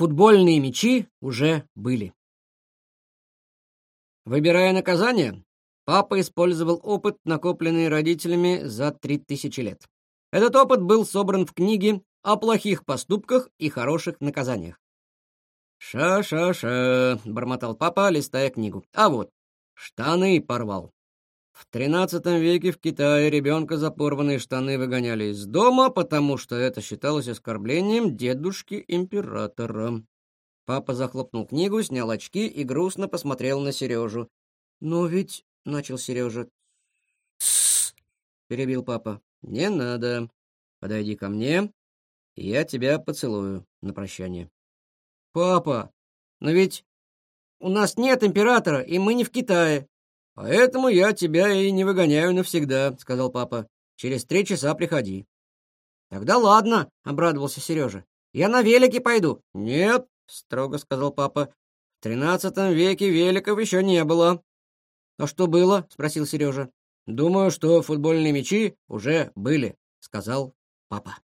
Футбольные мячи уже были. Выбирая наказание, папа использовал опыт, накопленный родителями за три тысячи лет. Этот опыт был собран в книге о плохих поступках и хороших наказаниях. «Ша-ша-ша», — бормотал папа, листая книгу. «А вот, штаны порвал. В тринадцатом веке в Китае ребенка за порванные штаны выгоняли из дома, потому что это считалось оскорблением дедушки императора». Папа захлопнул книгу, снял очки и грустно посмотрел на Сережу. «Но ведь...» — начал Сережа. «Тссс!» — перебил папа. «Не надо. Подойди ко мне, и я тебя поцелую на прощание». «Папа, но ведь у нас нет императора, и мы не в Китае». «Поэтому я тебя и не выгоняю навсегда», — сказал папа. «Через три часа приходи». «Тогда ладно», — обрадовался Сережа. «Я на велике пойду». «Нет», — строго сказал папа. «В тринадцатом веке великов еще не было». «А что было?» — спросил Сережа. «Думаю, что футбольные мячи уже были», — сказал папа.